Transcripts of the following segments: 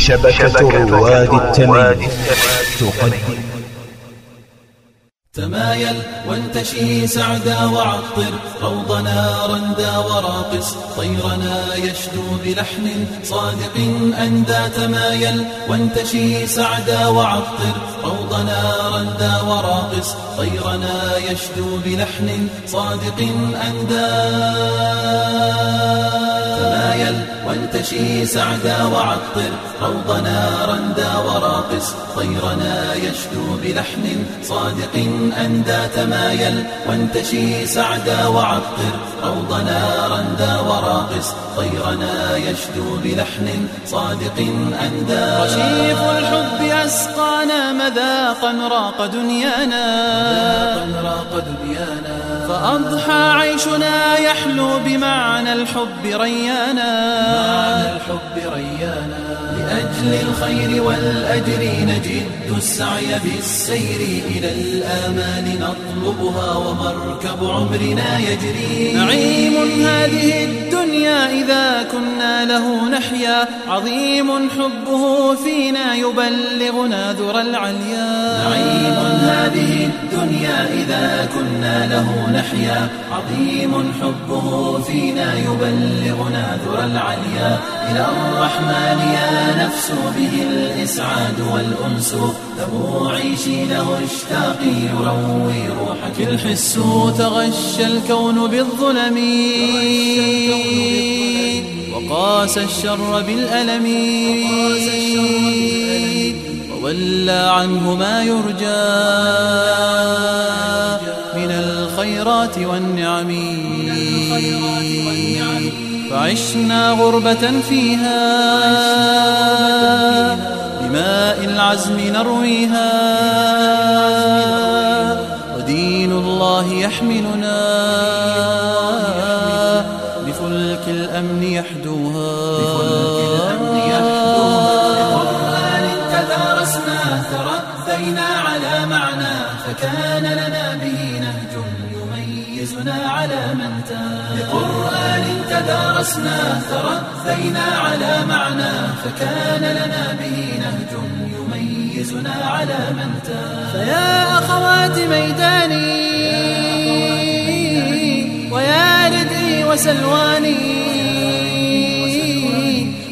شبكة رواد التميز تقدم. تمايل وانتشي سعدا وعطر. روضنا رندا وراقص. طيرنا يشدو بلحن صادق أندى تمايل. وانتشي سعدا وعطر. روضنا رندا وراقص. طيرنا يشدو بلحن صادق أندى وانتشي سعدا وعطر. روضنا رندا وراقص. طيرنا يشدو بلحن صادق أندى تمايل وانتشي سعدا وعطر. روضنا رندا وراقص. طيرنا يشدو بلحن صادق أندى رشيف الحب أسقانا مذاقا راق دنيانا. راق دنيانا. فأضحى عيشنا يحلو بمعنى الحب ريانا. معنى الحب ريانا. لأجل الخير والأجر نجد السعي بالسير إلى الآمال نطلبها ومركب عمرنا يجري. نعيم هذه الدنيا إذا كنا له نحيا. عظيم حبه فينا يبلغنا ذرى العليا. نعيم هذه الدنيا إذا كنا له نحيا عظيم حبه فينا يبلغنا ذرى العليا. إلى الرحمن يا نفس به الإسعاد والأنس. له عيشي له اشتاقي يروي روحك. الحس تغشى الكون بالظلم. وقاس الشر بالألم. وولى عنه ما يرجى. الخيرات والنعم فعشنا غربة فيها بماء العزم نرويها. ودين الله يحملنا بفلك الأمن يحدوها. تربينا على معنى فكان لنا به نهج. يميزنا على من تاب. بقرآن تدارسنا تربينا على معنى فكان لنا به نهج يميزنا على من تاب. فيا أخوات ميداني ويا ردئي وسلواني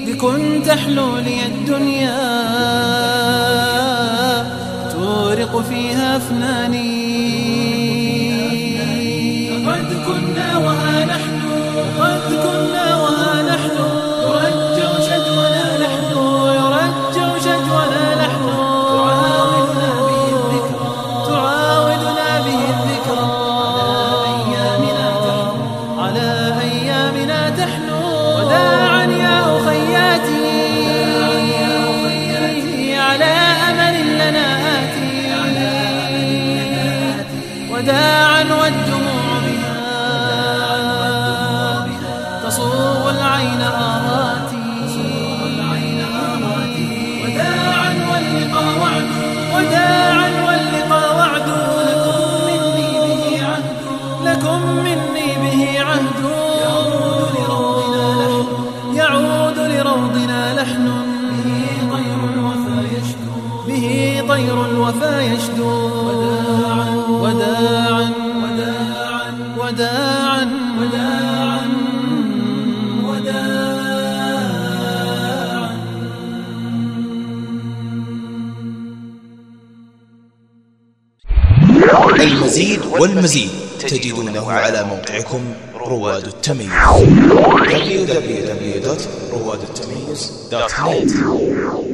بكن تحلو لي الدنيا تورق فيها أفناني. كنا وها نحن قد كنا وها نحن يرجع شجونا نحن يرجع شجونا نحن. تعاودنا به الذكرى تعاودنا به الذكرى أيامنا تحن على أيامنا تحنو وداعا يا أخياتي على أمل لنا آتي. وداعا والدموع لكم مني به عهد. يعود لروضنا لحن. به طير الوفا يشدو. وداعا. وداعا. وداعا. وداعا. المزيد والمزيد تجدونه على موقعكم رواد التميز. www.روادالتميز.net